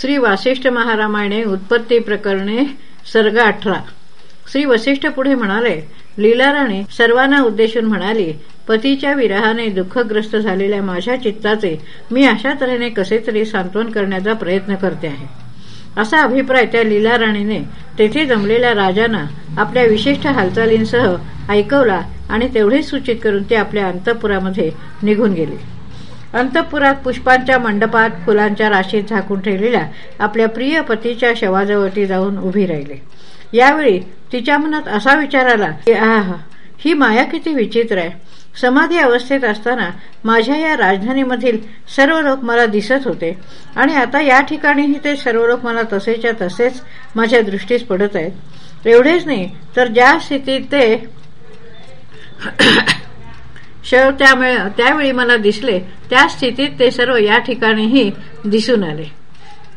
श्री वासिष्ठ महारामायणे उत्पत्ती प्रकरणे सर्ग अठरा. श्री वसिष्ठ पुढे म्हणाले लीलाराणी सर्वांना उद्देशून म्हणाली पतीच्या विरहाने दुःखग्रस्त झालेल्या माझ्या चित्ताचे मी अशा तऱ्हेने कसे तरी सांत्वन करण्याचा प्रयत्न करते आहे. असा अभिप्राय त्या लीलाराणीने तेथे जमलेल्या राजांना आपल्या विशिष्ट हालचालींसह ऐकवला आणि तेवढेच सूचित करून ते आपल्या अंतपुरामध्ये निघून गेले. अंतपुरात पुष्पांच्या मंडपात फुलांच्या राशीत झाकून ठेवलेल्या आपल्या प्रिय पतीच्या शवाजवळती जाऊन उभी राहिले. यावेळी तिच्या मनात असा विचार आला की आह ही माया किती विचित्र आहे. समाधी अवस्थेत असताना माझ्या या राजधानीमधील सर्व लोक मला दिसत होते आणि आता या ठिकाणीही ते सर्व लोक मला तसेच्या तसेच माझ्या दृष्टीस पडत आहेत. एवढेच नाही तर ज्या स्थितीत ते शव त्यामुळे त्यावेळी मला दिसले त्या स्थितीत ते सर्व या ठिकाणीही दिसून आले.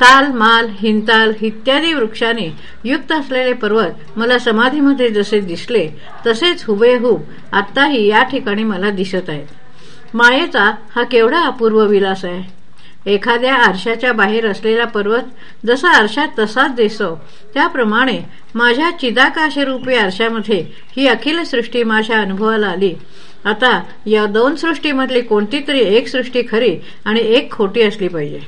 ताल माल हिंताल इत्यादी वृक्षाने युक्त असलेले पर्वत मला समाधीमध्ये जसे दिसले तसेच हुबेहूब आत्ताही या ठिकाणी मला दिसत आहेत. मायेचा हा केवढा अपूर्व विलास आहे. एखाद्या आरशाच्या बाहेर असलेला पर्वत जसा आरशात तसाच दिसतो त्याप्रमाणे माझ्या चिदाकाशरूपी आरशामध्ये ही अखिल सृष्टी माझ्या अनुभवाला आली. आता या दोन सृष्टीमधली कोणती तरी एक सृष्टी खरी आणि एक खोटी असली पाहिजे.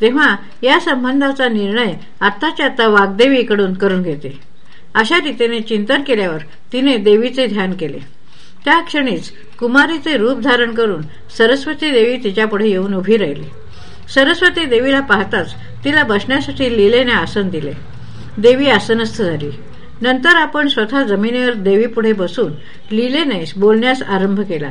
तेव्हा या संबंधाचा निर्णय आत्ताच्या आता वाग्देवीकडून करून घेते. अशा रीतीने चिंतन केल्यावर तिने देवीचे ध्यान केले. त्या क्षणीच कुमारीचे रूप धारण करून सरस्वती देवी तिच्यापुढे येऊन उभी राहिली. सरस्वती देवीला पाहताच तिला बसण्यासाठी लिलेने आसन दिले. देवी आसनस्थ झाली. नंतर आपण स्वतः जमिनीवर देवीपुढे बसून लिलेने बोलण्यास आरंभ केला.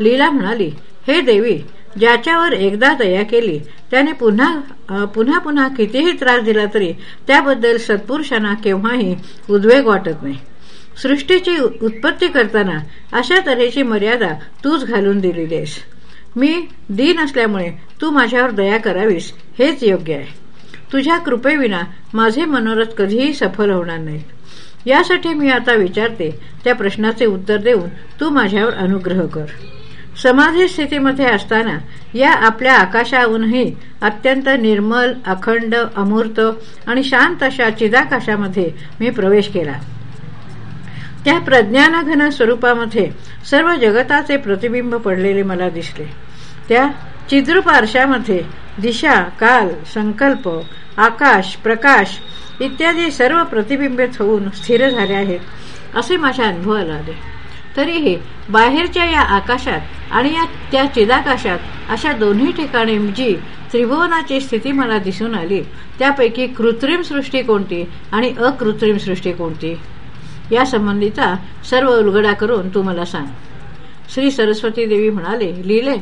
लीला म्हणाली हे देवी ज्याच्यावर एकदा दया केली त्याने पुन्हा पुन्हा पुन्हा कितीही त्रास दिला तरी त्याबद्दल सत्पुरुषांना केव्हाही उद्वेग वाटत नाही. सृष्टीची उत्पत्ती करताना अशा तऱ्हेची मर्यादा तूच घालून दिलेली आहेस मी दीन असल्यामुळे तू माझ्यावर दया करावीस हेच योग्य आहे. तुझ्या कृपेविना माझे मनोरथ कधीही सफल होणार नाहीत. यासाठी मी आता विचारते त्या प्रश्नाचे उत्तर देऊन तू माझ्यावर अनुग्रह कर. समाधी स्थितीमध्ये असताना या आपल्या आकाशाहूनही अत्यंत निर्मल अखंड अमूर्त आणि शांत अशा चिदाकाशामध्ये मी प्रवेश केला. त्या प्रज्ञानघन स्वरूपामध्ये सर्व जगताचे प्रतिबिंब पडलेले मला दिसले. त्या चिद्रूप आरशामध्ये दिशा काल संकल्प आकाश प्रकाश इत्यादी सर्व प्रतिबिंबित होऊन स्थिर झाले आहेत असे माझ्या अनुभवाला आले. तरीही बाहेरच्या या आकाशात आणि या त्या चिदाकाशात अशा दोन्ही ठिकाणी जी त्रिभुवनाची स्थिती मला दिसून आली त्यापैकी कृत्रिम सृष्टी कोणती आणि अकृत्रिम सृष्टी कोणती? या संबंधीचा सर्व उलगडा करून तू मला सांग. श्री सरस्वती देवी म्हणाले लिहिले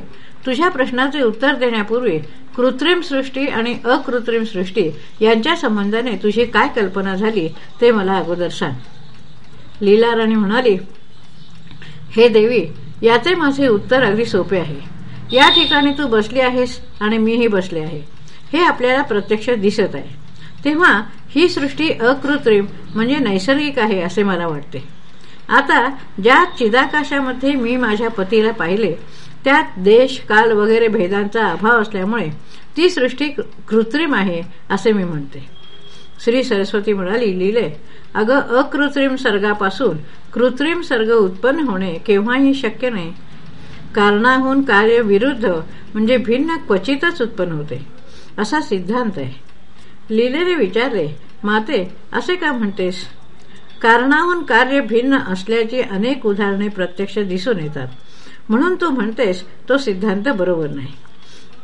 तुझ्या प्रश्नाचे उत्तर देण्यापूर्वी कृत्रिम सृष्टी आणि अकृत्रिम सृष्टी यांच्या संबंधाने तुझी काय कल्पना झाली ते मला अगोदर सांग. लीला राणी म्हणाली हे देवी याचे माझे उत्तर अगदी सोपे आहे. या ठिकाणी तू बसली आहेस आणि मीही बसले आहे. हे आपल्याला प्रत्यक्ष दिसत आहे. तेव्हा ही सृष्टी अकृत्रिम म्हणजे नैसर्गिक आहे असे मला वाटते. आता ज्या चिदाकाशामध्ये मी माझ्या पतीला पाहिले त्यात देश काल वगैरे भेदांचा अभाव असल्यामुळे ती सृष्टी कृत्रिम आहे असे मी म्हणते. श्री सरस्वती म्हणाली लिहिले अगं अकृत्रिम सर्गापासून कृत्रिम सर्ग उत्पन्न होणे केव्हाही शक्य नाही. कारणाहून कार्य विरुद्ध म्हणजे भिन्न क्वचितच उत्पन्न होते. असा सिद्धांत आहे. लिलेने विचारले माते असे का म्हणतेस? कारणाहून कार्य भिन्न असल्याची अनेक उदाहरणे प्रत्यक्ष दिसून येतात. म्हणून तू म्हणतेस तो सिद्धांत बरोबर नाही.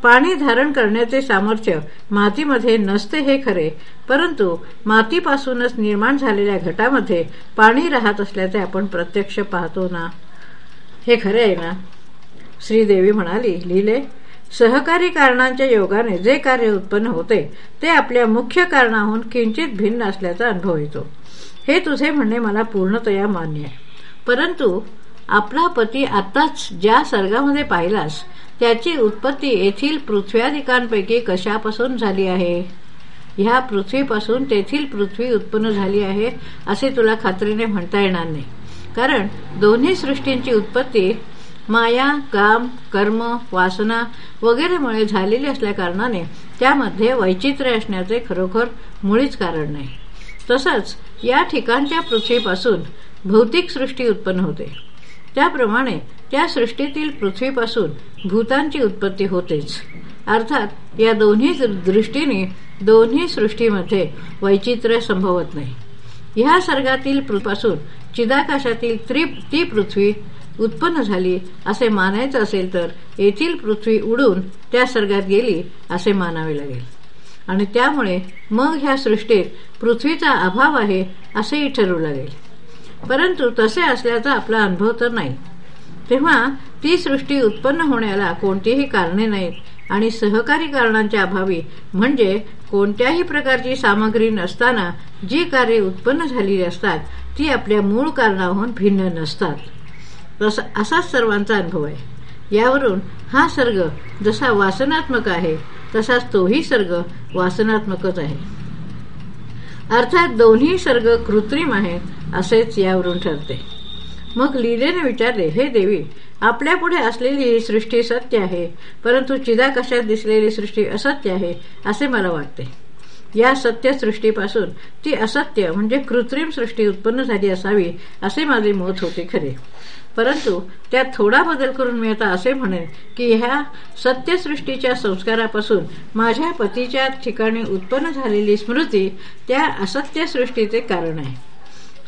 पाणी धारण करण्याचे सामर्थ्य मातीमध्ये नसते हे खरे परंतु मातीपासूनच निर्माण झालेल्या घटामध्ये पाणी राहत असल्याचे आपण प्रत्यक्ष पाहतो ना? हे खरे आहे ना? श्रीदेवी म्हणाली लिहिले सहकारी कारणांच्या योगाने जे कार्य उत्पन्न होते ते आपल्या मुख्य कारणाहून किंचित भिन्न असल्याचा अनुभव येतो. हे तुझे म्हणणे मला पूर्णतया मान्य आहे. परंतु आपला पती आताच ज्या सर्गामध्ये पाहिलास त्याची उत्पत्ती येथील पृथ्व्याधिकांपैकी कशापासून झाली आहे? ह्या पृथ्वीपासून तेथील पृथ्वी उत्पन्न झाली आहे असे तुला खात्रीने म्हणता येणार नाही. कारण दोन्ही सृष्टींची उत्पत्ती माया काम कर्म वासना वगैरेमुळे झालेली असल्याकारणाने त्यामध्ये वैचित्र्य असण्याचे खरोखर मुळीच कारण नाही. तसंच या ठिकाणच्या पृथ्वीपासून भौतिक सृष्टी उत्पन्न होते. त्याप्रमाणे त्या सृष्टीतील पृथ्वीपासून भूतांची उत्पत्ती होतेच. अर्थात या दोन्ही दृष्टीने दोन्ही सृष्टीमध्ये वैचित्र्य संभवत नाही. ह्या सर्गातील पासून चिदाकाशातील ती पृथ्वी उत्पन्न झाली असे मानायचं असेल तर येथील पृथ्वी उडून त्या सर्गात गेली असे मानावे लागेल. आणि त्यामुळे मग ह्या सृष्टीत पृथ्वीचा अभाव आहे असेही ठरवू लागेल. परंतु तसे असल्याचा आपला अनुभव तर नाही. तेव्हा ती सृष्टी उत्पन्न होण्याला कोणतीही कारणे नाहीत आणि सहकारी कारणांच्या अभावी म्हणजे कोणत्याही प्रकारची सामग्री नसताना जी कार्ये उत्पन्न झालेली असतात ती आपल्या मूळ कारणाहून भिन्न नसतात. असाच सर्वांचा अनुभव आहे. यावरून हा सर्ग जसा वासनात्मक आहे तसाच तोही सर्ग वासनात्मकच आहे. अर्थात दोन्ही सर्ग कृत्रिम आहेत असेच यावरून ठरते. मग लीलेने विचारले हे देवी आपल्या पुढे असलेली ही सृष्टी सत्य आहे परंतु चिदाकशात दिसलेली सृष्टी असत्य आहे असे मला वाटते. या सत्य सृष्टीपासून ती असत्य म्हणजे कृत्रिम सृष्टी उत्पन्न झाली असावी असे माझे मत होते खरे. परंतु त्यात थोडा बदल करून मी आता असे म्हणेन की ह्या सत्यसृष्टीच्या संस्कारापासून माझ्या पतीच्या ठिकाणी उत्पन्न झालेली स्मृती त्या असत्यसृष्टीचे कारण आहे.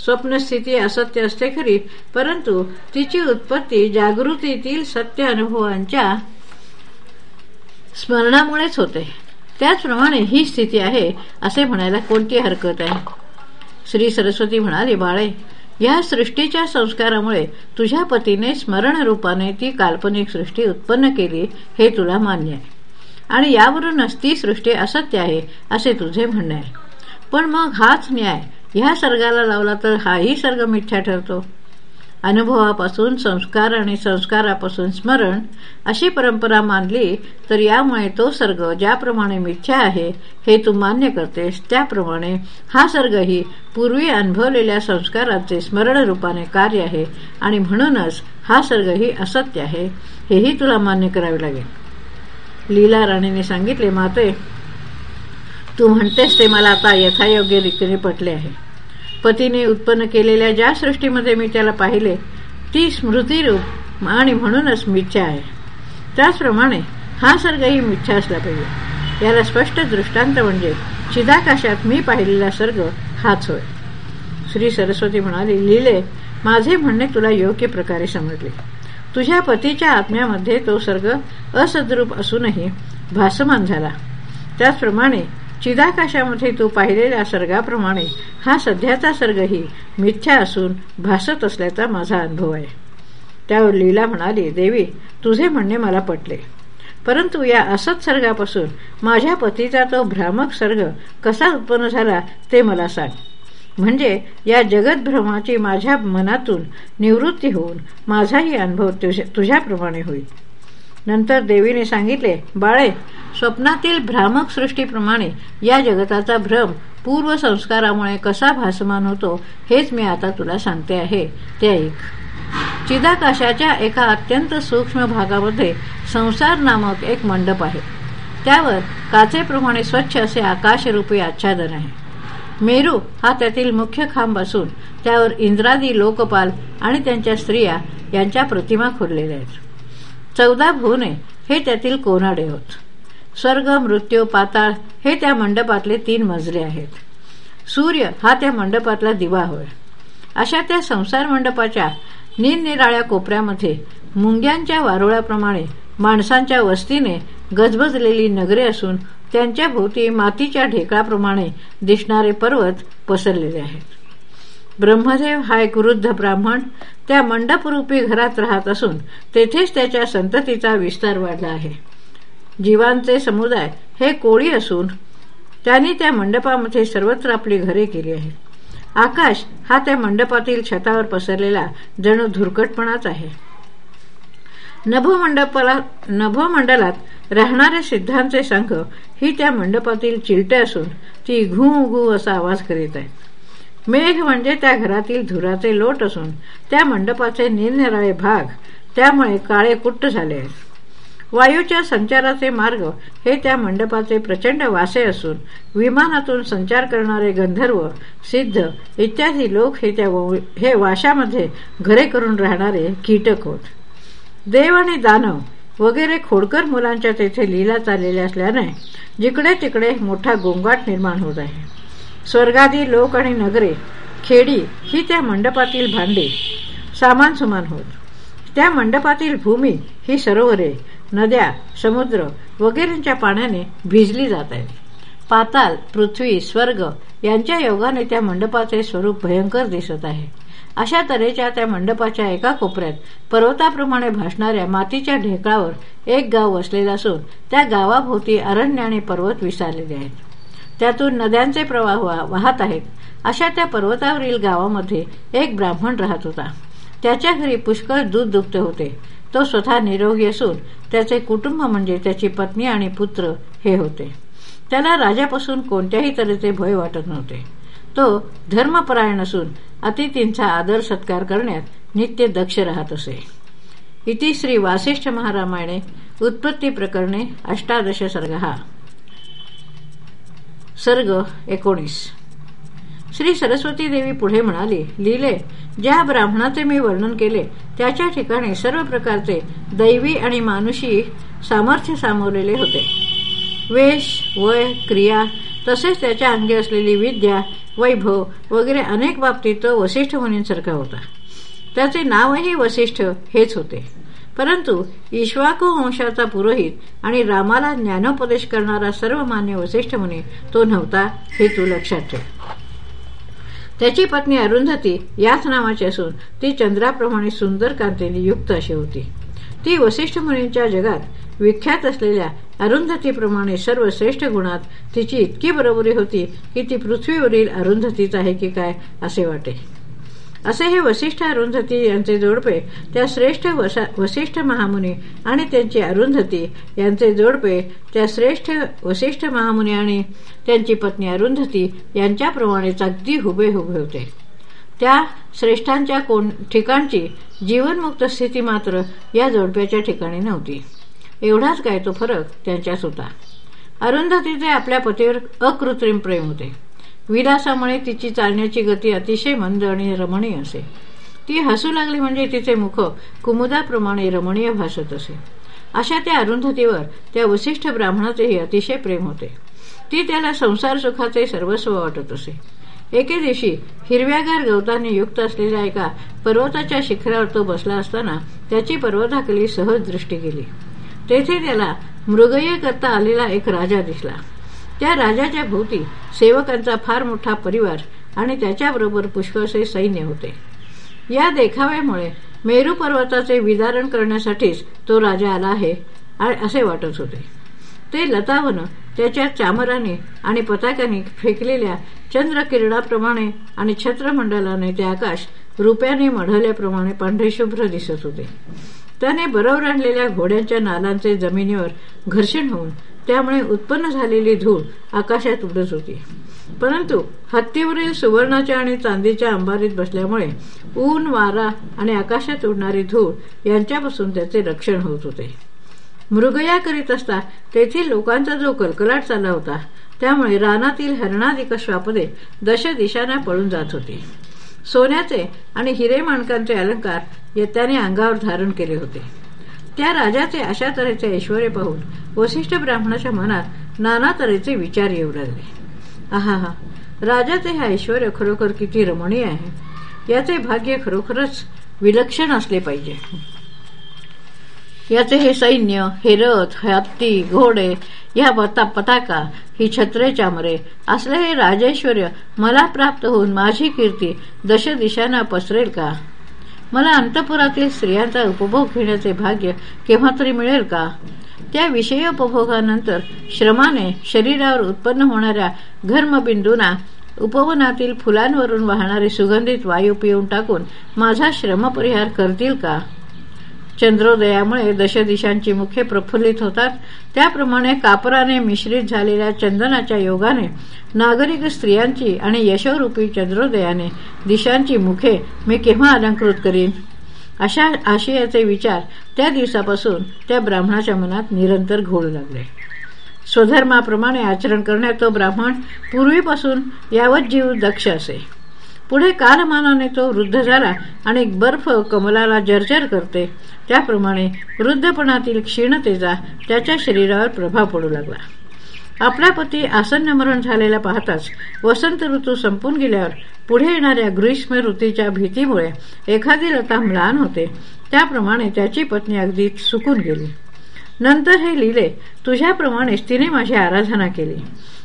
स्वप्नस्थिती असत्य असते खरी परंतु तिची उत्पत्ती जागृतीतील सत्य अनुभवांच्या स्मरणामुळेच होते. त्याचप्रमाणे ही स्थिती आहे असे म्हणायला कोणती हरकत आहे? श्री सरस्वती म्हणाली बाळे या सृष्टीच्या संस्कारामुळे तुझ्या पतीने स्मरण रूपाने ती काल्पनिक सृष्टी उत्पन्न केली हे तुला मान्य आहे. आणि यावरूनच ती सृष्टी असत्य आहे असे तुझे म्हणणे आहे. पण मग हाच न्याय ह्या सर्गाला लावला तर हाही सर्ग मिथ्या ठरतो. अनुभवापासून संस्कार आणि संस्कारापासून स्मरण अशी परंपरा मानली तर यामुळे तो सर्ग ज्याप्रमाणे मिथ्या आहे हे तू मान्य करतेस त्याप्रमाणे हा सर्गही पूर्वी अनुभवलेल्या संस्काराचे स्मरण रूपाने कार्य आहे आणि म्हणूनच हा सर्गही असत्य आहे हेही तुला मान्य करावे लागेल. लीला राणीने सांगितले माते तू म्हणतेस ते मला आता यथायोग्य रीतीने पटले आहे. पतीने उत्पन्न केलेल्या ज्या सृष्टीमध्ये मी त्याला पाहिले ती स्मृतीरूप आणि म्हणूनच मिथ्या आहे. त्याचप्रमाणे हा सर्गही मिथ्या असला पाहिजे. याला स्पष्ट दृष्टांत म्हणजे चिदाकाशात मी पाहिलेला सर्ग हाच होय. श्री सरस्वती म्हणाली लिहिले माझे म्हणणे तुला योग्य प्रकारे समजले. तुझ्या पतीच्या आत्म्यामध्ये तो सर्ग असद्रूप असूनही भासमान झाला. त्याचप्रमाणे चिदाकाशामध्ये तू पाहिलेल्या सर्गाप्रमाणे हा सध्याचा सर्गही मिथ्या असून भासत असल्याचा माझा अनुभव आहे. त्यावर लीला म्हणाली देवी तुझे म्हणणे मला पटले. परंतु या असत सर्गापासून माझ्या पतीचा तो भ्रामक सर्ग कसा उत्पन्न झाला ते मला सांग. म्हणजे या जगतभ्रमाची माझ्या मनातून निवृत्ती होऊन माझाही अनुभव तुझ्याप्रमाणे होईल. नंतर देवीने सांगितले बाळे स्वप्नातील भ्रामक सृष्टीप्रमाणे या जगताचा भ्रम पूर्व संस्कारामुळे कसा भासमान होतो हेच मी आता तुला सांगते आहे. ते ऐक. चिदाकाशाच्या एका अत्यंत सूक्ष्म भागामध्ये संसार नामक एक मंडप आहे. त्यावर काचेप्रमाणे स्वच्छ असे आकाशरूपी आच्छादन आहे. मेरू हा त्यातील मुख्य खांब असून त्यावर इंद्रादी लोकपाल आणि त्यांच्या स्त्रिया यांच्या प्रतिमा खोरलेल्या आहेत. चौदा भुवने हे त्यातील कोनाडे होत. स्वर्ग मृत्यू पाताळ हे त्या मंडपातले तीन मजले आहेत. सूर्य हा त्या मंडपातला दिवा होय. अशा त्या संसार मंडपाच्या निरनिराळ्या कोपऱ्यामध्ये मुंग्यांच्या वारुळाप्रमाणे माणसांच्या वस्तीने गजबजलेली नगरे असून त्यांच्या भोवती मातीच्या ढेकळाप्रमाणे दिसणारे पर्वत पसरलेले आहेत. ब्रह्मदेव हा एक वृद्ध ब्राह्मण त्या मंडपरूपी घरात राहत असून तेथेच त्याच्या संततीचा विस्तार वाढला आहे. जीवांचे समुदाय हे कोळी असून त्यांनी त्या मंडपामध्ये सर्वत्र आपली घरे केली आहेत. आकाश हा त्या मंडपातील छतावर पसरलेला जणू धुरकटपणाच आहे. नभोमंडपाला नभोमंडलात राहणाऱ्या सिद्धांचे संघ ही त्या मंडपातील चिलटे असून ती घू घू असा आवाज करीत आहेत. मेघ म्हणजे त्या घरातील धुराचे लोट असून त्या मंडपाचे निरनिराळे भाग त्यामुळे काळे कुट्ट झाले आहेत. वायूच्या संचाराचे मार्ग हे त्या मंडपाचे प्रचंड वासे असून विमानातून संचार करणारे गंधर्व सिद्ध इत्यादी लोक हे त्या हे वाशामध्ये घरे करून राहणारे कीटक होत. देव आणि दानव वगैरे खोडकर मुलांच्या तेथे लीला चाललेल्या असल्याने जिकडे तिकडे मोठा गोंगाट निर्माण होत आहे. स्वर्गादी लोक आणि नगरे खेडी ही त्या मंडपातील भांडी सामान सुमान होत. त्या मंडपातील भूमी ही सरोवरे नद्या समुद्र वगैरेच्या पाण्याने भिजली जात आहेत. पाताल पृथ्वी स्वर्ग यांच्या योगाने त्या मंडपाचे स्वरूप भयंकर दिसत आहे. अशा तऱ्हेच्या त्या मंडपाच्या एका कोपऱ्यात पर्वताप्रमाणे भासणाऱ्या मातीच्या ढेकळावर एक गाव वसलेला असून त्या गावाभोवती अरण्य आणि पर्वत विसारलेले आहेत. त्यातून नद्यांचे प्रवाह वाहत आहेत. अशा त्या पर्वतावरील गावामध्ये एक ब्राह्मण राहत होता. त्याच्या घरी पुष्कळ दूध दुखते होते. तो स्वतः निरोगी असून त्याचे कुटुंब म्हणजे त्याची पत्नी आणि पुत्र हे होते. त्याला राजापासून कोणत्याही तऱ्हेचे भय वाटत नव्हते. तो धर्मपरायण असून अतिथींचा आदर सत्कार करण्यात नित्य दक्ष राहत असे. इति श्री वासिष्ठ महारामायणे उत्पत्ती प्रकरणे अष्टादश सर्ग हा सर्ग एकोणीस. श्री सरस्वती देवी पुढे म्हणाली लिहिले ज्या ब्राह्मणाचे मी वर्णन केले त्याच्या ठिकाणी सर्व प्रकारचे दैवी आणि मानुषी सामर्थ्य सामावलेले होते. वेश वय क्रिया तसेच त्याच्या अंगी असलेली विद्या वैभव वगैरे अनेक बाबतीत तो वसिष्ठ मुनींसारखा होता. त्याचे नावही वसिष्ठ हेच होते. परंतु इश्वाको वंशाचा पुरोहित आणि रामाला ज्ञानोपदेश करणारा सर्वमान्य वसिष्ठ मुनी तो नव्हता हे तू लक्षात ठेव. त्याची पत्नी अरुंधती याच नावाची असून ती चंद्राप्रमाणे सुंदर कांतीने युक्त अशी होती. ती वसिष्ठ मुनींच्या जगात विख्यात असलेल्या अरुंधतीप्रमाणे सर्व श्रेष्ठ गुणात तिची इतकी बरोबरी होती की ती पृथ्वीवरील अरुंधतीच आहे की काय असे वाटे. असे हे वसिष्ठ अरुंधती यांचे जोडपे त्या श्रेष्ठ वसिष्ठ महामुनी आणि त्यांची अरुंधती यांचे जोडपे त्या श्रेष्ठ वसिष्ठ महामुनी आणि त्यांची पत्नी अरुंधती यांच्याप्रमाणेच अगदी हुबे हुबे होते. त्या श्रेष्ठांच्या कोण ठिकाणची जीवनमुक्त स्थिती मात्र या जोडप्याच्या ठिकाणी नव्हती. एवढाच काय तो फरक त्यांच्याच होता. अरुंधतीचे आपल्या पतीवर अकृत्रिम प्रेम होते. विलासामुळे तिची चालण्याची गती अतिशय मंद आणि रमणीय असे. ती हसू लागली म्हणजे तिचे मुख कुमुदाप्रमाणे रमणीय भासत असे. अशा त्या अरुंधतीवर त्या वसिष्ठ ब्राह्मणाचेही अतिशय प्रेम होते. ती त्याला संसार सुखाचे सर्वस्व वाटत असे. एके दिवशी हिरव्यागार गवताने युक्त असलेल्या एका पर्वताच्या शिखरावर तो बसला असताना त्याची पर्वताखाली सहज दृष्टी गेली. तेथे त्याला मृगय करता आलेला एक राजा दिसला. त्या राजाच्या भोवती सेवकांचा फार मोठा परिवार आणि त्याच्याबरोबर पुष्कळसे सैन्य होते. या देखाव्यामुळे मेरू पर्वताचे विदारण करण्यासाठीच तो राजा आला आहे असे वाटत होते. ते लतावन त्याच्या चामराने आणि पताकाने फेकलेल्या चंद्रकिरणाप्रमाणे आणि छत्रमंडलाने ते आकाश रुपयाने मढवल्याप्रमाणे पांढरेशुभ्र दिसत होते. त्याने बरोबर आणलेल्या घोड्यांच्या नालांचे जमिनीवर घर्षण होऊन त्यामुळे उत्पन्न झालेली धूळ आकाशात उडत होती. परंतु हत्तीवरील सुवर्णाच्या आणि चांदीच्या अंबारीत बसल्यामुळे ऊन वारा आणि आकाशात उडणारी धूळ यांच्यापासून त्याचे रक्षण होत होते. मृगया करीत असता तेथील लोकांचा जो कलकलाट चालला होता त्यामुळे रानातील हरणाधिक श्वापदे दश दिशांना पळून जात होते. सोन्याचे आणि हिरे माणकांचे अलंकार त्याने अंगावर धारण केले होते. त्या राजाचे अशा तऱ्हेचे ऐश्वर पाहून वसिष्ठ ब्राह्मणाच्या मनात नाना तऱ्हेचे विचार येऊ लागले. आहा हा राजाचे हे ऐश्वर खरोखर किती रमणीय आहे. याचे भाग्य खरोखरच विलक्षण असले पाहिजे. याचे हे सैन्य हे रथ हत्ती घोडे या पताका ही छत्रे चामरे असले हे राजेश्वर मला प्राप्त होऊन माझी कीर्ती दश दिशांना पसरेल का? मला अंतपुरातील स्त्रियांचा उपभोग घेण्याचे भाग्य केव्हा तरी मिळेल का? त्या विषय उपभोगानंतर श्रमाने शरीरावर उत्पन्न होणाऱ्या घर्मबिंदूंना उपवनातील फुलांवरून वाहणारे सुगंधित वायू पिऊन टाकून माझा श्रमपरिहार करतील का? चंद्रोदयामुळे दशदिशांची मुखे प्रफुल्लित होतात. त्याप्रमाणे कापराने मिश्रित झालेल्या चंदनाच्या योगाने नागरिक स्त्रियांची आणि यशोरूपी चंद्रोदयाने दिशांची मुखे मी केव्हा अलंकृत करीन? अशा आशयाचे विचार त्या दिवसापासून त्या ब्राह्मणाच्या मनात निरंतर घोळू लागले. स्वधर्माप्रमाणे आचरण करण्यात तो ब्राह्मण पूर्वीपासून यावत जीव दक्ष असे. पुढे कालमानाने तो वृद्ध झाला आणि बर्फ कमलाला जर्जर करते. त्याप्रमाणे वृद्धपणातील क्षीणतेचा त्याच्या शरीरावर प्रभाव पडू लागला. आपला पती आसन्न मरण झालेला पाहताच वसंत ऋतू संपून गेल्यावर पुढे येणाऱ्या ग्रीष्म ऋतूच्या भीतीमुळे एखादी लता म्लान होते. त्याप्रमाणे त्याची पत्नी अगदी सुकून गेली. नंतर हे लिहिले तुझ्याप्रमाणेच तिने माझी आराधना केली.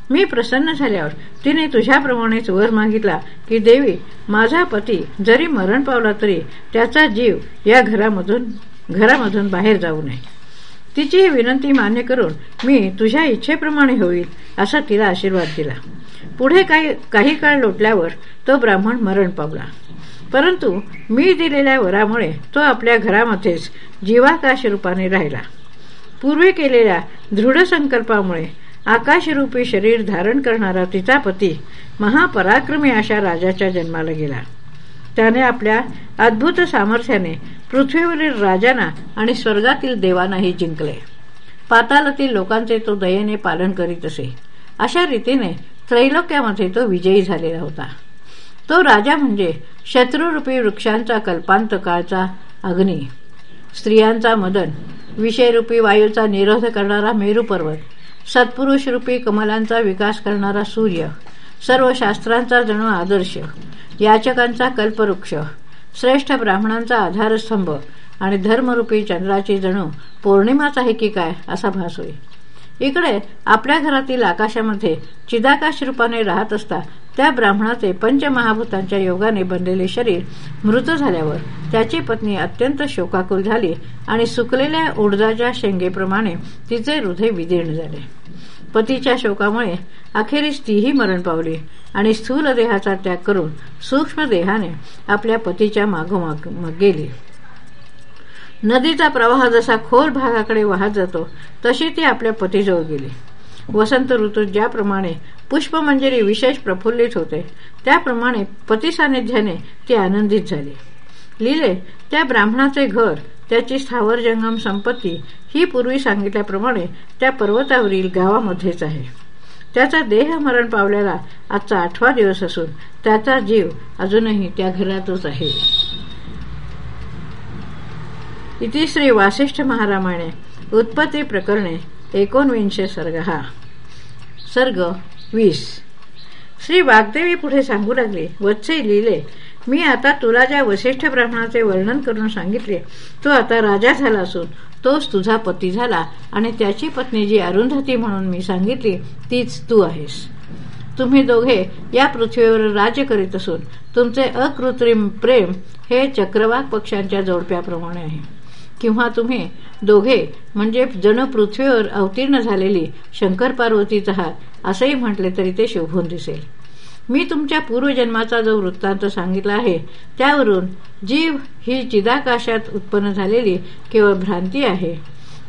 मी प्रसन्न झाल्यावर तिने तुझ्याप्रमाणेच वर मागितला की देवी माझा पती जरी मरण पावला तरी त्याचा जीव या घरामधून घरामधून बाहेर जाऊ नये. तिची ही विनंती मान्य करून मी तुझ्या इच्छेप्रमाणे होईल असा तिला आशीर्वाद दिला. पुढे काही काही काळ लोटल्यावर तो ब्राह्मण मरण पावला. परंतु मी दिलेल्या वरामुळे तो आपल्या घरामध्येच जीवाकाश रूपाने राहिला. पूर्वी केलेल्या दृढ संकल्पामुळे आकाशरूपी शरीर धारण करणारा तिचा पती महापराक्रमी अशा राजाच्या जन्माला गेला. त्याने आपल्या अद्भुत सामर्थ्याने पृथ्वीवरील राजांना आणि स्वर्गातील देवांनाही जिंकले. पातालातील लोकांचे तो दयेने पालन करीत असे. अशा रीतीने त्रैलोक्यामध्ये तो विजयी झालेला होता. तो राजा म्हणजे शत्रुरूपी वृक्षांचा कल्पांत काळचा अग्नी. स्त्रियांचा मदन विषयरूपी वायूचा निरोध करणारा मेरू पर्वत सत्पुरुष रूपी कमलांचा विकास करणारा सूर्य सर्व शास्त्रांचा जणू आदर्श याचकांचा कल्पवृक्ष श्रेष्ठ ब्राह्मणांचा आधारस्तंभ आणि धर्मरूपी चंद्राची जणू पौर्णिमाच आहे की काय असा भास होईल इकडे आपल्या घरातील आकाशामध्ये चिदाकाश रूपाने राहत असता त्या ब्राह्मणाचे पंचमहाभूतांच्या योगाने बनलेले शरीर मृत झाल्यावर त्याची पत्नी अत्यंत शोकाकुल झाली आणि सुकलेल्या उडदाच्या शेंगेप्रमाणे तिचे हृदय विदीर्ण झाले. पतीच्या शोकामुळे अखेरीस तीही मरण पावली आणि स्थूल देहाचा त्याग करून सूक्ष्म देहाने आपल्या पतीच्या मागोमाग गेली. नदीचा प्रवाह जसा खोल भागाकडे वाहत जातो तशी ती आपल्या पतीजवळ गेली. वसंत ऋतूत ज्याप्रमाणे पुष्पमंजरी विशेष प्रफुल्लित होते त्याप्रमाणे पती सानिध्याने ती आनंदित झाली. लिहिले त्या ब्राह्मणाचे घर त्याची स्थावर जंगम संपत्ती ही पूर्वी सांगितल्याप्रमाणे त्या पर्वतावरील गावामध्येच आहे. त्याचा देह मरण पावलेला आजचा आठवा दिवस असून त्याचा जीव अजूनही त्या घरातच आहे. इति श्री वासिष्ठ महारामाने उत्पत्ती प्रकरणे एकोणविंशे सर्ग हा सर्ग वीस. श्री वाग्देवी पुढे सांगू लागले वत्से लिहिले मी आता तुला ज्या वशिष्ठ ब्राह्मणाचे वर्णन करून सांगितले. तो आता राजा झाला असून तोच तुझा पती झाला आणि त्याची पत्नी जी अरुंधती म्हणून मी सांगितली तीच तू आहेस. तुम्ही दोघे या पृथ्वीवर राज्य करीत असून तुमचे अकृत्रिम प्रेम हे चक्रवाक पक्षांच्या जोडप्याप्रमाणे आहे. किंवा तुम्ही दोघे म्हणजे जण पृथ्वीवर अवतीर्ण झालेली शंकर पार्वतीच आहात असंही म्हटले तरी ते शोभून दिसेल. मी तुमच्या पूर्वजन्माचा जो वृत्तांत सांगितला आहे त्यावरून जीव ही चिदाकाशात उत्पन्न झालेली केवळ भ्रांती आहे.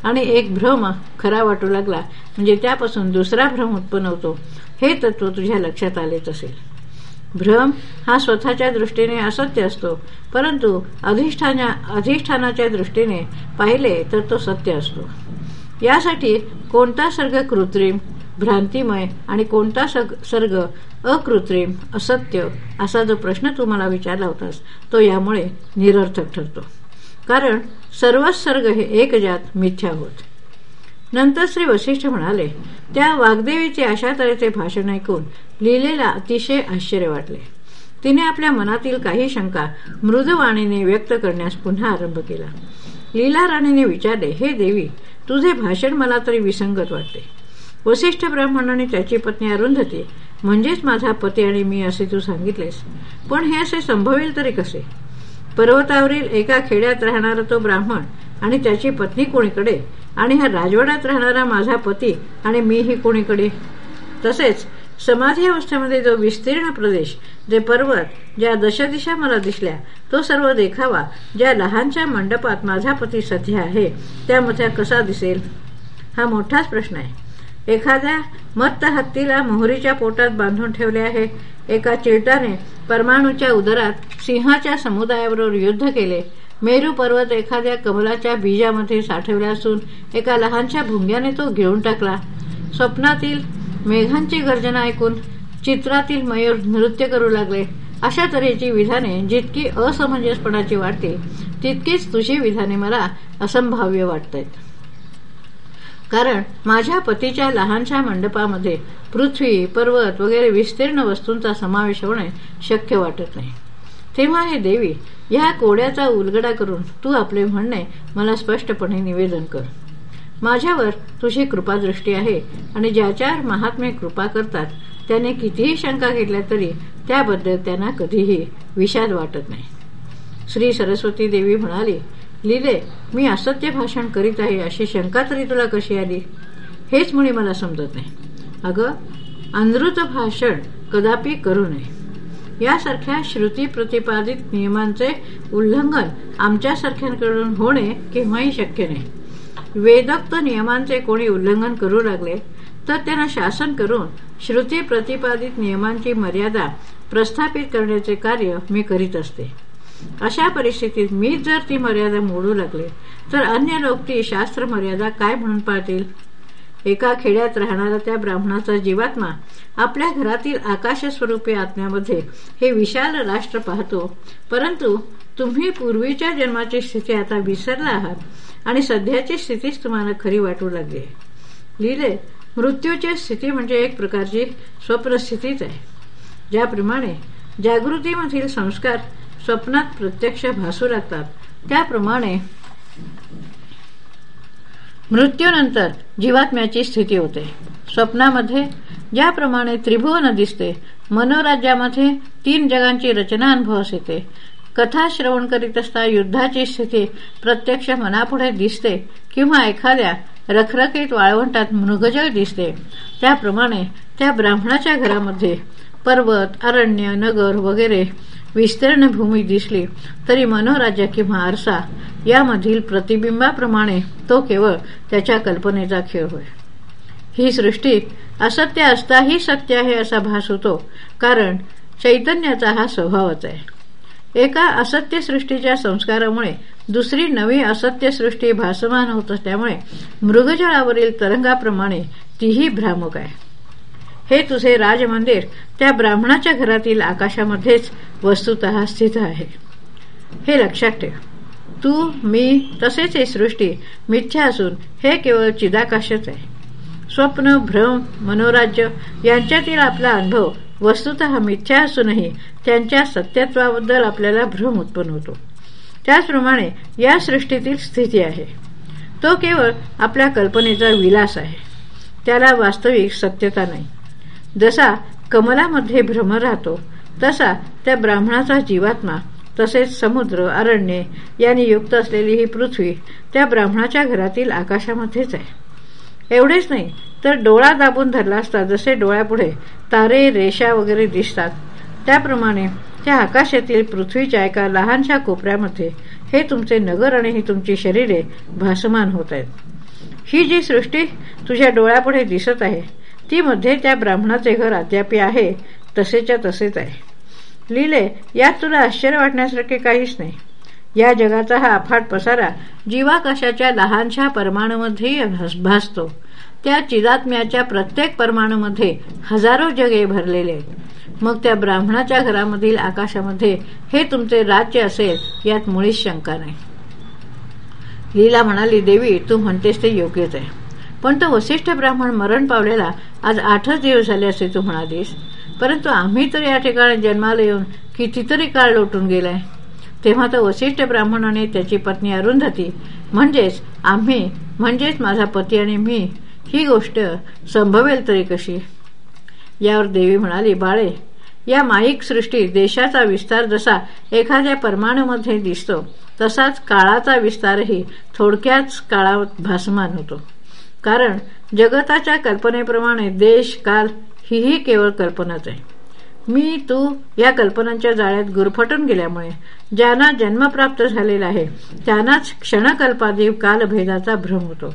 आणि एक भ्रम खरा वाटू लागला म्हणजे त्यापासून दुसरा भ्रम उत्पन्न होतो. हे तत्व तुझ्या लक्षात आलेच असेल. भ्रम हा स्वतःच्या दृष्टीने असत्य असतो परंतु अधिष्ठाना अधिष्ठानाच्या दृष्टीने पाहिले तर तो सत्य असतो. यासाठी कोणता सर्ग कृत्रिम भ्रांतिमय आणि कोणता सर्ग अकृत्रिम असत्य असा जो प्रश्न तुम्हाला विचारला होतास तो यामुळे निरर्थक ठरतो. कारण सर्वच सर्ग हे एकजात मिथ्या होत. नंतर श्री वशिष्ठ म्हणाले त्या वाग्देवीचे अशा तऱ्हेचे भाषण ऐकून लिहिलेला अतिशय आश्चर्य वाटले. तिने आपल्या मनातील काही शंका मृदवाणीने व्यक्त करण्यास पुन्हा आरंभ केला. लीला राणीने विचारले हे देवी तुझे भाषण मला तरी विसंगत वाटते. वसिष्ठ ब्राह्मण आणि त्याची पत्नी अरुंधती म्हणजेच माझा पती आणि मी असे तू सांगितलेस. पण हे असे संभवेल तरी कसे? पर्वतावरील एका खेड्यात राहणारा तो ब्राह्मण आणि त्याची पत्नी कोणीकडे? आणि हा राजवाड्यात राहणारा माझा पती आणि मीही कोणीकडे? तसेच समाधी अवस्थेमध्ये जो विस्तीर्ण प्रदेश जे पर्वत ज्या दशदिशा मला दिसल्या तो सर्व देखावा ज्या लहानच्या मंडपात माझा पती सध्या आहे त्यामध्ये कसा दिसेल? हा मोठाच प्रश्न आहे. एखाद्या मत्त हत्तीला मोहरीच्या पोटात बांधून ठेवले आहे. एका चिरटाने परमाणूच्या उदरात सिंहाच्या समुदायाबरोबर युद्ध केले. मेरू पर्वत एखाद्या कमलाच्या बीजामध्ये साठवला असून एका लहानशा भुंग्याने तो घेऊन टाकला. स्वप्नातील मेघांची गर्जना ऐकून चित्रातील मयूर नृत्य करू लागले. अशा तऱ्हेची विधाने जितकी असमंजसपणाची वाटते तितकीच तुझी विधाने मला असंभाव्य वाटत कारण माझ्या पतीच्या लहानशा मंडपामध्ये पृथ्वी पर्वत वगैरे विस्तीर्ण वस्तूंचा समावेश होणे शक्य वाटत नाही. तेव्हा हे देवी या कोड्याचा उलगडा करून तू आपले म्हणणे मला स्पष्टपणे निवेदन कर. माझ्यावर तुझी कृपादृष्टी आहे आणि ज्याच्यावर महात्मे कृपा करतात त्याने कितीही शंका घेतल्या तरी त्याबद्दल त्यांना कधीही विषाद वाटत नाही. श्री सरस्वती देवी म्हणाली लिले मी असत्य भाषण करीत आहे अशी शंका तरी तुला कशी आली? हेच म्हणे मला समजत नाही. अगं अनृत भाषण कदापि करू नये. यासारख्या श्रुती प्रतिपादित नियमांचे उल्लंघन आमच्यासारख्यांकडून होणे केव्हाही शक्य नाही. वेदोक्त नियमांचे कोणी उल्लंघन करू लागले तर त्यांना शासन करून श्रुती प्रतिपादित नियमांची मर्यादा प्रस्थापित करण्याचे कार्य मी करीत असते. अशा परिस्थितीत मी जर ती मर्यादा मोडू लागले तर अन्य लोक ती शास्त्र मर्यादा काय म्हणून पाहतील एका खेड्यात राहणारा त्या ब्राह्मणाचा जीवात्मा आपल्या घरातील आकाशस्वरूपी आत्म्यामध्ये हे विशाल राष्ट्र पाहतो. परंतु तुम्ही पूर्वीच्या जन्माची स्थिती आता विसरला आहात आणि सध्याची स्थितीच तुम्हाला खरी वाटू लागली. लिहिले मृत्यूची स्थिती म्हणजे एक प्रकारची स्वप्नस्थितीच आहे. ज्याप्रमाणे जागृतीमधील संस्कार स्वप्नात प्रत्यक्ष भासू लागतात. त्याप्रमाणे मृत्यूनंतर जीवात्म्याची स्थिती होते. स्वप्नामध्ये ज्याप्रमाणे त्रिभुवन दिसते मनोराज्यामध्ये तीन जगांची रचना अनुभवास येते. कथा श्रवण करीत असता युद्धाची स्थिती प्रत्यक्ष मनापुढे दिसते किंवा एखाद्या रखरखीत वाळवंटात मृगजळ दिसते. त्याप्रमाणे त्या ब्राह्मणाच्या घरामध्ये पर्वत अरण्य नगर वगैरे विस्तीर्ण भूमी दिसली तरी मनोराज्य किंवा आरसा यामधील प्रतिबिंबाप्रमाणे तो केवळ त्याच्या कल्पनेचा खेळ होय. ही सृष्टी असत्य असताही सत्य आहे असा भास होतो कारण चैतन्याचा हा स्वभावच आहे. एका असत्य सृष्टीच्या संस्कारामुळे दुसरी नवी असत्य सृष्टी भासमान होत असल्यामुळे मृगजळावरील तरंगाप्रमाणे तीही भ्रामक आहे. हे तुझे राजमंदिर त्या ब्राह्मणाच्या घरातील आकाशामध्येच वस्तुत स्थित आहे. हे लक्षात ठेव. तू मी तसेच ही सृष्टी मिथ्या असून हे केवळ चिदाकाशच आहे. स्वप्न भ्रम मनोराज्य यांच्यातील आपला अनुभव वस्तुत मिथ्या असूनही त्यांच्या सत्यत्वाबद्दल आपल्याला भ्रम उत्पन्न होतो. त्याचप्रमाणे या सृष्टीतील स्थिती आहे. तो केवळ आपल्या कल्पनेचा विलास आहे. त्याला वास्तविक सत्यता नाही. जसा कमलामध्ये भ्रम राहतो तसा त्या ब्राह्मणाचा जीवात्मा तसेच समुद्र अरण्ये यांनी युक्त असलेली ही पृथ्वी त्या ब्राह्मणाच्या घरातील आकाशामध्येच आहे. एवढेच नाही तर डोळा दाबून धरला असता जसे डोळ्यापुढे तारे रेषा वगैरे दिसतात त्याप्रमाणे त्या आकाशातील पृथ्वीच्या एका लहानशा कोपऱ्यामध्ये हे तुमचे नगर आणि ही तुमची शरीरे भासमान होत आहेत. ही जी सृष्टी तुझ्या डोळ्यापुढे दिसत आहे ती मध्ये त्या ब्राह्मणाचे घर अद्यापी आहे. तसेच्या तसेच आहे. लिहिले यात तुला आश्चर्य वाटण्यासारखे काहीच नाही. या जगाचा हा अफाट पसारा जीवाकाशाच्या लहानशा परमाणूमध्ये भासतो. त्या चिदात्म्याच्या प्रत्येक परमाणूमध्ये हजारो जगे भरलेले आहेत. मग त्या ब्राह्मणाच्या घरामधील आकाशामध्ये हे तुमचे राज्य असेल यात मुळीच शंका नाही. लीला म्हणाली देवी तू म्हणतेस ते योग्यच आहे. पण तो वसिष्ठ ब्राह्मण मरण पावलेला आज आठच दिवस झाले असे तू म्हणालीस परंतु आम्ही तर या ठिकाणी जन्माला येऊन कितीतरी काळ लोटून गेलाय. तेव्हा तो वसिष्ठ ब्राह्मण आणि त्याची पत्नी अरुंधती म्हणजेच आम्ही म्हणजेच माझा पती आणि मी ही गोष्ट संभवेल तरी कशी? यावर देवी म्हणाली बाळे या माईक सृष्टीत देशाचा विस्तार जसा एखाद्या परमाणूमध्ये दिसतो तसाच काळाचा विस्तारही थोडक्याच काळात भासमान होतो. कारण जगताच्या कल्पनेप्रमाणे देश काल हीही केवळ कल्पनाच आहे. मी तू या कल्पनांच्या जाळ्यात गुरफटून गेल्यामुळे ज्यांना जन्मप्राप्त झालेला आहे त्यांनाच क्षणकल्पादी कालभेदाचा भ्रम होतो.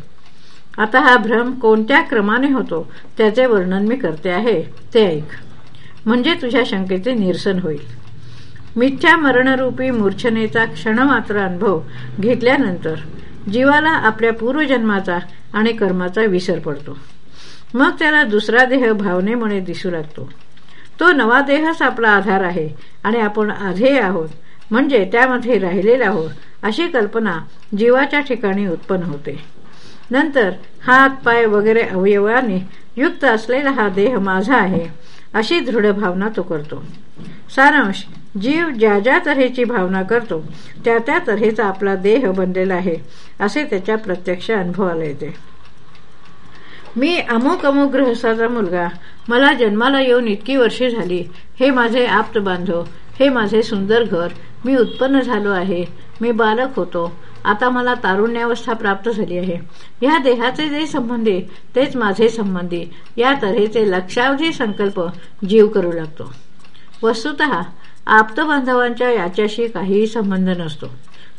आता हा भ्रम कोणत्या क्रमाने होतो त्याचे वर्णन मी करते आहे. ते ऐक. म्हणजे तुझ्या शंकेचे निरसन होईल. मिथ्या मरणरूपी मूर्छनेचा क्षणमात्र अनुभव घेतल्यानंतर जीवाला आपल्या पूर्वजन्माचा आणि कर्माचा विसर पडतो. मग त्याला दुसरा देह भावनेमुळे दिसू लागतो. तो नवा देहच आपला आधार आहे आणि आपण आधेय आहोत म्हणजे त्यामध्ये राहिलेला आहोत अशी कल्पना जीवाच्या ठिकाणी उत्पन्न होते. नंतर हात पाय वगैरे अवयवाने युक्त असलेला हा देह माझा आहे अशी दृढ भावना तो करतो. सारांश जीव ज्या ज्या तऱ्हेची भावना करतो त्या त्या तऱ्हेचा आपला देह बनलेला आहे असे त्याच्या प्रत्यक्ष अनुभवाला येते. मी अमुक अमुक गृहस्थाचा मुलगा मला जन्माला येऊन इतकी वर्षे झाली हे माझे आप्त बांधव हे माझे सुंदर घर मी उत्पन्न झालो आहे मी बालक होतो आता मला तारुण्यावस्था प्राप्त झाली आहे. या देहाचे जे संबंधी तेच माझे संबंधी या तऱ्हेचे लक्षावधी संकल्प जीव करू लागतो. वस्तुत आप्तबांधवांच्या याच्याशी काहीही संबंध नसतो.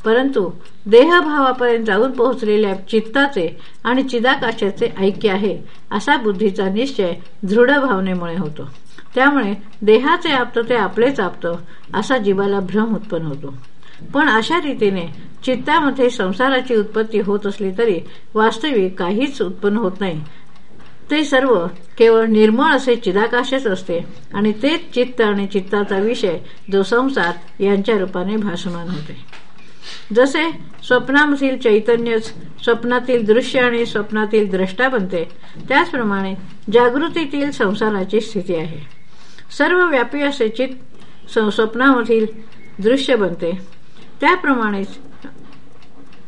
परंतु देहभावापर्यंत जाऊन पोहोचलेल्या चित्ताचे आणि चिदाकाशाचे ऐक्य आहे असा बुद्धीचा निश्चय दृढ भावनेमुळे होतो. त्यामुळे देहाचे आप्त ते आपलेच आप्त असा जीवाला भ्रम उत्पन्न होतो. पण अशा रीतीने चित्तामध्ये संसाराची उत्पत्ती होत असली तरी वास्तविक काहीच उत्पन्न होत नाही ते सर्व केवळ निर्मळ असे चिदाकाशच असते. आणि तेच चित्त आणि चित्ताचा विषय जो संसार यांच्या रूपाने भासमान होते. जसे स्वप्नामधील चैतन्यच स्वप्नातील दृश्य आणि स्वप्नातील द्रष्टा बनते त्याचप्रमाणे जागृतीतील संसाराची स्थिती आहे. सर्व व्यापी असे चित्त स्वप्नामधील दृश्य बनते. त्याप्रमाणेच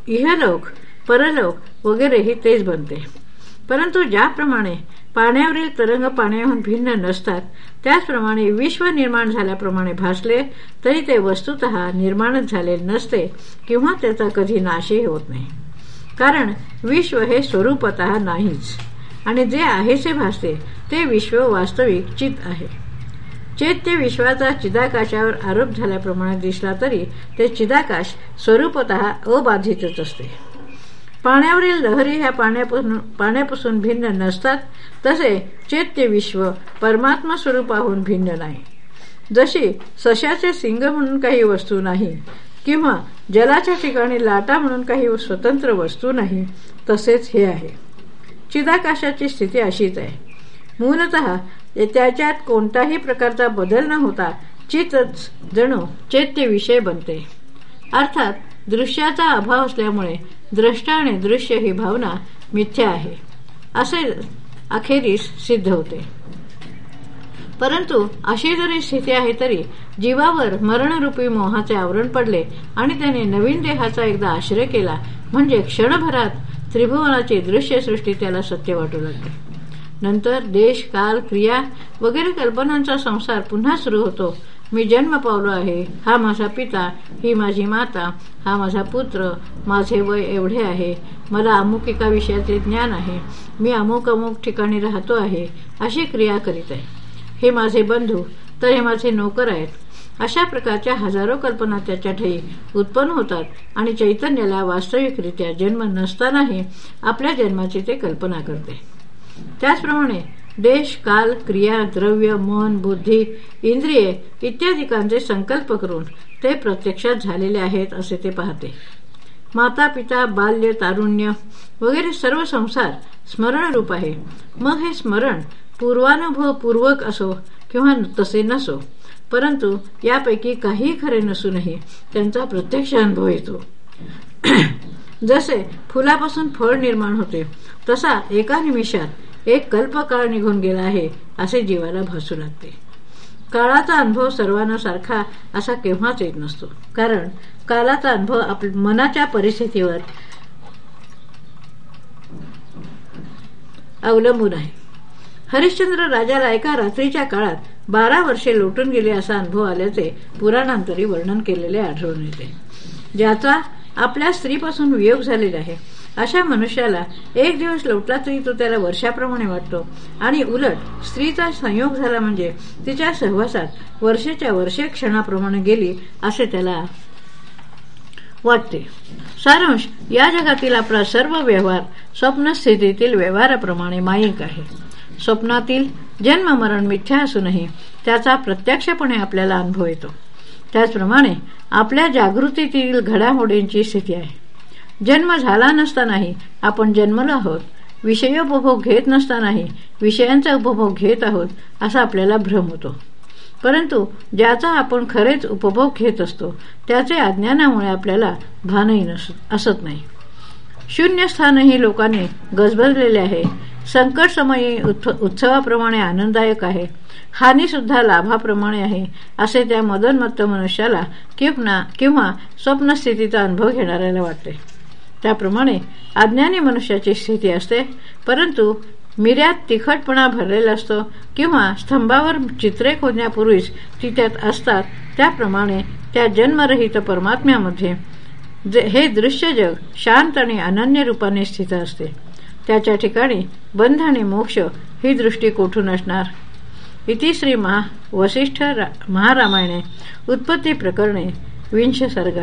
इहलोक परलोक वगैरेही तेच बनते. परंतु ज्याप्रमाणे पाण्यावरील तरंग पाण्याहून भिन्न नसतात त्याचप्रमाणे विश्व निर्माण झाल्याप्रमाणे भासले तरी ते वस्तुत निर्माणच झाले नसते किंवा त्याचा कधी नाशही होत नाही. कारण विश्व हे स्वरूपत नाहीच आणि जे आहेसे भासते ते विश्व वास्तविक चित आहे. चैत्य विश्वाचा चिदाकाशावर आरोप झाल्याप्रमाणे दिसला तरी ते चिदाकाश स्वरूपत अबाधितच असते. पाण्यावरील लहरी ह्या पाण्यापासून पाण्यापासून भिन्न नसतात तसे चैत्य विश्व परमात्मा स्वरूपाहून भिन्न नाही. जशी सशाचे सिंग म्हणून काही वस्तू नाही किंवा जलाच्या ठिकाणी लाटा म्हणून काही स्वतंत्र वस्तू नाही तसेच हे आहे. चिदाकाशाची स्थिती अशीच आहे. मूलत त्याच्यात कोणताही प्रकारचा बदल न होता चितच जणू चैत्य विषय बनते. अर्थात दृश्याचा अभाव असल्यामुळे द्रष्टा आणि दृश्य ही भावना मिथ्या आहे. असे अखेरीस सिद्ध होते. परंतु अशी जरी स्थिती आहे तरी जीवावर मरणरूपी मोहाचे आवरण पडले आणि त्याने नवीन देहाचा एकदा आश्रय केला म्हणजे क्षणभरात त्रिभुवनाची दृश्यसृष्टी त्याला सत्य वाटू लागते नंतर देश काल क्रिया वगैरे कल्पनांचा संसार पुन्हा सुरू होतो. मी जन्म पावलो आहे. हा माझा पिता ही माझी माता हा माझा पुत्र माझे वय एवढे आहे. मला अमुक एका विषयाचे ज्ञान आहे. मी अमुक अमुक ठिकाणी राहतो आहे. अशी क्रिया करीत आहे. हे माझे बंधू तर हे माझे नोकर आहेत. अशा प्रकारच्या हजारो कल्पना त्याच्या ठाई उत्पन्न होतात आणि चैतन्याला वास्तविकरित्या जन्म नसतानाही आपल्या जन्माची ते कल्पना करते. त्याचप्रमाणे देश काल क्रिया द्रव्य मन बुद्धी इंद्रिये इत्यादिकांचे संकल्प करून ते प्रत्यक्षात झालेले आहेत असे ते पाहते. माता पिता बाल्य तारुण्य वगैरे सर्व संसार स्मरण रूप आहे. मग हे स्मरण पूर्वानुभव पूर्वक असो किंवा तसे नसो परंतु यापैकी काही खरे नसूनही त्यांचा प्रत्यक्ष अनुभव येतो. जसे फुलापासून फळ निर्माण होते तसा एका निमिषात एक कल्पकाळ निघून गेला आहे असे जीवाला भासू लागते. काळाचा अनुभव सर्वांना सारखा असा केव्हाच येत नसतो. कारण कालाचा अनुभव आपल्या मनाच्या परिस्थितीवर अवलंबून आहे. हरिश्चंद्र राजाला एका रात्रीच्या काळात बारा वर्षे लोटून गेले असा अनुभव आल्याचे पुराणांतरी वर्णन केलेले आढळून येते. ज्याचा आपल्या स्त्रीपासून वियोग झालेला आहे. अशा मनुष्याला एक दिवस लोटला तरी तो त्याला वर्षाप्रमाणे वाटतो. आणि उलट स्त्रीचा संयोग झाला म्हणजे तिच्या सहवासात वर्षेच्या वर्षे क्षणाप्रमाणे गेली असे त्याला वाटते. सारांश या जगातील आपला सर्व व्यवहार स्वप्नस्थितीतील व्यवहाराप्रमाणे मायिक आहे. स्वप्नातील जन्म मरण मिथ्या असूनही त्याचा प्रत्यक्षपणे आपल्याला अनुभव येतो. त्याचप्रमाणे आपल्या जागृतीतील घडामोडींची स्थिती आहे. जन्म झाला नसतानाही आपण जन्मलो आहोत. विषयोपभोग घेत नसतानाही विषयांचा उपभोग घेत आहोत असा आपल्याला भ्रम होतो. परंतु ज्याचा आपण खरेच उपभोग घेत असतो त्याचे अज्ञानामुळे आपल्याला भानही नस असत नाही. शून्य स्थानही लोकांनी गजबजलेले आहे. संकट समयी उत्सवाप्रमाणे आनंददायक आहे. हानी सुद्धा लाभाप्रमाणे आहे असे त्या मदनमत्त मनुष्याला किंवा किंवा स्वप्नस्थितीचा अनुभव घेणाऱ्याला वाटते. त्याप्रमाणे अज्ञानी मनुष्याची स्थिती असते परंतु मिऱ्यात तिखटपणा भरलेला असतो किंवा स्तंभावर चित्रे खोदण्यापूर्वीच ती त्यात असतात त्याप्रमाणे त्या जन्मरहित परमात्म्यामध्ये. हे दृश्य जग शांत आणि अनन्य रूपाने स्थित असते. त्याच्या ठिकाणी बंध आणि मोक्ष ही दृष्टी कोठून असणार? इति श्री महा वसिष्ठ महारामायणे उत्पत्ती प्रकरणे विंश सर्ग